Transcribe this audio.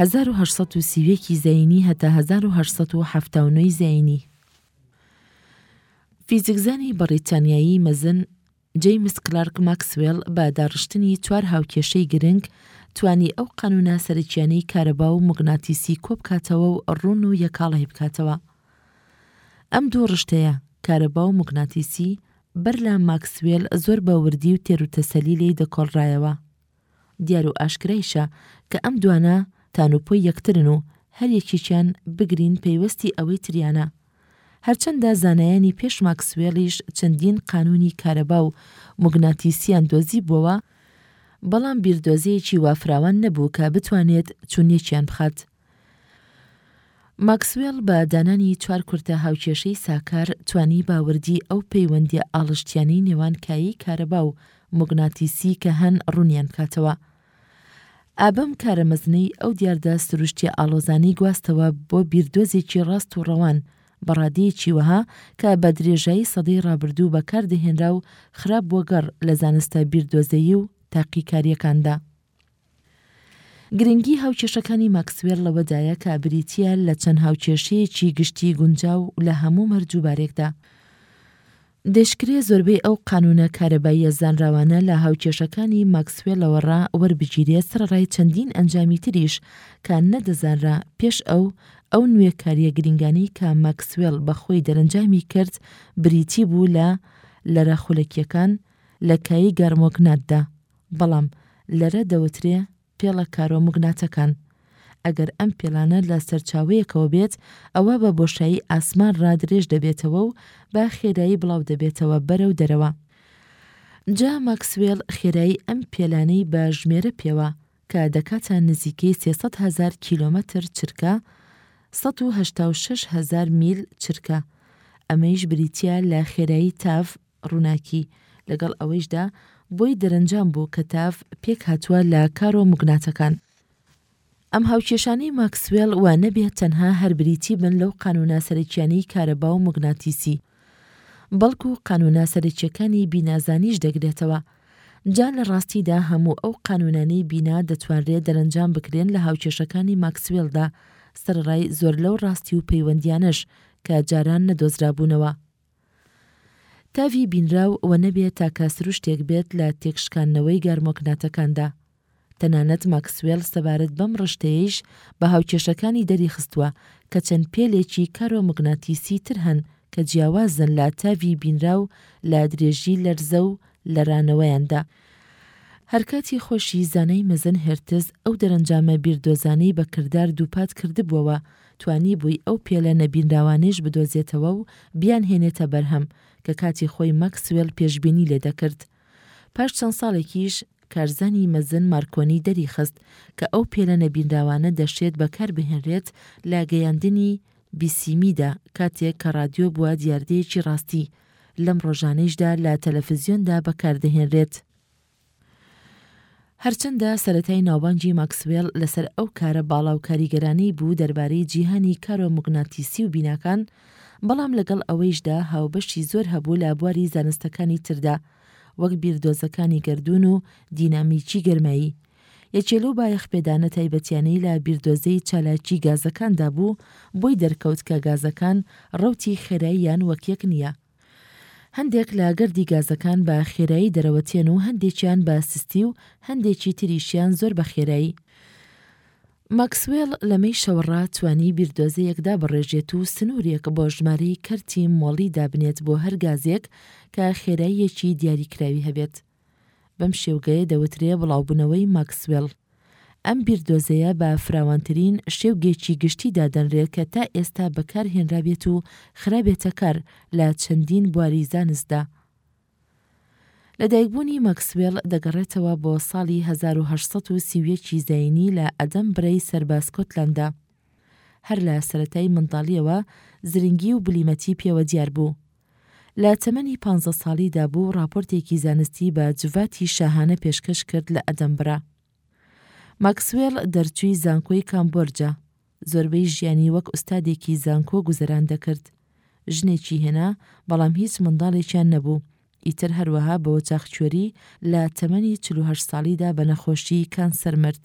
هەزار و هەشت سەد و سی و یەک ی زەینی هەتا هەزار و هەشت سەد و حەفتا و نۆ ی زەینی فیزیکزانی بەڕیتانیایی مەزن جەیمس کلارک ماکسوێل بە داڕشتنی چوار هاوکێشەی گرنگ توانی ئەو قانوونە سەرەکیانەی کارەبا و موگناتیسی کۆبکاتەوە و ڕوون و یەکاڵی بکاتەوە ئەم دوو ڕشتەیە کارەبا و موگناتیسی بەر لە ماکسوێل زۆر بە وردی و تێروتەسەلی لێی دەکۆڵرایەوە دیار و ئاشکرایشە کە ئەم دوانە تان و پۆی یەکترن و هەر یەکێکیان بگرین پەیوەستی ئەوەی تریانە. هەرچەندە زانایانی پێش ماکسوێڵیش چەندین قانوونی کارەبا و موگناتیسییان دۆزیبووەوە، بەڵام بیردۆزەیەکی وافراوان نەبوو کە بتوانێت چونیەکیان بخات. ماکسوێڵ بە دانانی چوار کورتە هاوکێشەی ساکار توانی بە وردی ئەو پەیوەندیە ئاڵشتیانەی نێوان کایەی کارەبا و موگناتیسی کە هەن ڕونیان بکاتەوە. ئا بەم کارە مەزنەی ئەو دیاردە سروشتیە ئاڵۆزانەی گواستەوە بۆ بیردۆزێکی ڕاست و ڕەوان بە ڕادەیەکی وەها کە بە درێژایی سەدەی ڕابردوو بەکاردەهێنرا و خرابووە گەڕ لە زانستە بیردۆزەیی و تاقیکاریەکاندا. گرنگی هاوکێشەکانی ماکسوێل لەوەدایە کە بریتییە لە چەند هاوکێشەیەکی گشتی گونجاو لە هەموو مەرج و بارێکدا. دەشکرێ زۆربەی ئەو قانوونە کارەباییە زانراوانە لە هاوکێشەکانی ماکسوێلەوە ڕا وەربگیرێ سەرەڕای چەندین ئەنجامی تریش کە نەدەزانرا پێش ئەو ئەو نوێکارییە گرنگانەی کە ماکسوێل بە خۆی دەرەنجامی کرد بریتی بوو لە لەرە خولەکییەکان لە کایەی گارمۆگناتدا بەڵام لەرە دەوترێ پێڵە کارۆمگناتەکان. ئەگەر ئەم پێڵانە لە سەرچاوەیەکەوە بێت، ئەوا بە بۆشایی ئاسمان ڕا درێژ دەبێتەوە و بە خێرایی بڵاو دەبێتەوە بەرەو دەرەوە. جا ماکسوێڵ خێرایی ئەم پێلانەی بە ژمێرە پێوە، کە دەکاتە نزیکەی سێ سەد هەزار کیلۆمەتر چرکە، سەد و هەشتا و شەش هەزار میل چرکە. ئەمەیش بریتییە لە خێرایی تاڤ ڕووناکی، لەگەڵ ئەوەیشدا بۆی دەرەنجام بوو کە تاڤ پێکهاتووە لە کارۆ موگناتەکان. ئەم هاوکێشانەی ماکسوێل وا نەبێ تەنها هەر بریتی بن لەو قانوونە سەرەکییانەی کارەبا و موگناتیسی، بەڵکو قانوونە سەرەکییەکانی بینازانیش دەگرێتەوە. جا لە ڕاستیدا هەموو ئەو قانوونانەی بینا دەتوانرێ دەرەنجام بکرێن لە هاوکێشەکانی ماکسوێلدا، سەرەڕای زۆر لەو ڕاستی و پەیوەندییانەش کە جاران نەدۆزرابوونەوە. تاڤی بینراو و نەبێ تاکە سروشتێک بێت لە تێکشکاندنەوەی گارمۆکناتەکاندا. تەنانەت ماکسوێل سەبارەت بەم ڕشتەیەیش بە هاوکێشەکانی دەریخستووە کە چەند پێلێکی کارۆموگناتیسی تر هەن کە جیاوازن لە تاڤی بینراو لە درێژی لەرزە و لەرانەوەیاندا، هەرکاتی خۆشی زانای مەزن هێرتز ئەو دەرەنجامە بیردۆزانەی بە کردار دووپات کردبووەوە، توانیبووی ئەو پێلە نەبینراوانەیش بدۆزێتەوە و بیانهێنێتە بەرهەم، کە کاتی خۆی ماکسوێل پێشبینی لێ دەکرد. پاش چەند ساڵێکیش، کارزانی مەزن مارکۆنی دەریخست، کە ئەو پێلە نەبینراوانە دەشێت بەکار بهێنرێت لە گەیاندنی بیسیمیدا، کاتێک کە ڕادیۆ بووە دیاردەیەکی ڕاستی، لەم ڕۆژانەیشدا لە تەلەفزیۆندا بەکاردەهێنرێت. هەرچەندە سەرەتای ناوبانگی ماکسوێڵ لەسەر ئەو کارە باڵا و کاریگەرانەی بوو دەربارەی جیهانی کارۆموگناتیسی و بیناکان، بەڵام لەگەڵ ئەوەیشدا هاوبەشی زۆر هەبوو لە بواری زانستەکانی تردا، وەک بیردۆزەکانی گەردوون و دینامیکی گەرمایی، یەکێ لەو بایەخپێدانە تایبەتیانەی لە بیردۆزەی چالاکی گازەکاندا بوو، بۆی دەرکەوت کە گازەکان ڕەوتی خێراییان وەک یەک نییە. هەندێک لە گەردی گازەکان بە خێرایی دەرەوەتێن و هەندێکیان بە سستی و هەندێکی تریشیان زۆر بە خێرایی. ماکسوێڵ لەمەی شەوەڕا توانی بیردۆزەیەک دابڕێژێت و سنوورێک بۆ ژمارەی کەرتی مۆڵی دابنێت بۆ هەر گازێک کە خێراییەکی دیاریکراوی هەبێت. بەم شێوگەیە دەوترێ بڵاوبوونەوەی ماکسوێڵ. ئەم بیردۆزەیە بە فراوانترین شێوگێکی گشتی دادەنرێ کە تا ئێستا بەکار هێنرابێت و خرابێتە کار لە چەندین بواری زانستدا. لە دایکبوونی ماکسوێڵ دەگەڕێتەوە بۆ ساڵی هەزار و هەشت سەد و سی و یەک ی زایینی لە ئەدەنبرەی سەر بە سکۆتلەندا. هەر لە سەرەتای منداڵییەوە زرنگی و بلیمەتی پێوە دیار بوو. لە تەمەنی پانزە ساڵیدا بوو ڕاپۆرتێکی زانستی بە جڤاتی شاهانە پێشکەش کرد لە ئەدەنبرە. ماکسوێل دەرچووی زانکۆی کامبۆرجە. زۆربەی ژیانی وەک ئوستادێکی زانکۆ گوزەران دەکرد. ژنێکی هێنا بەڵام هیچ منداڵێکیان نەبوو. ئیتر هەروەها بەوەچاخچوێری لە تەمەنی چل و هەشت ساڵیدا بە نەخۆشیی کانسەر مرد.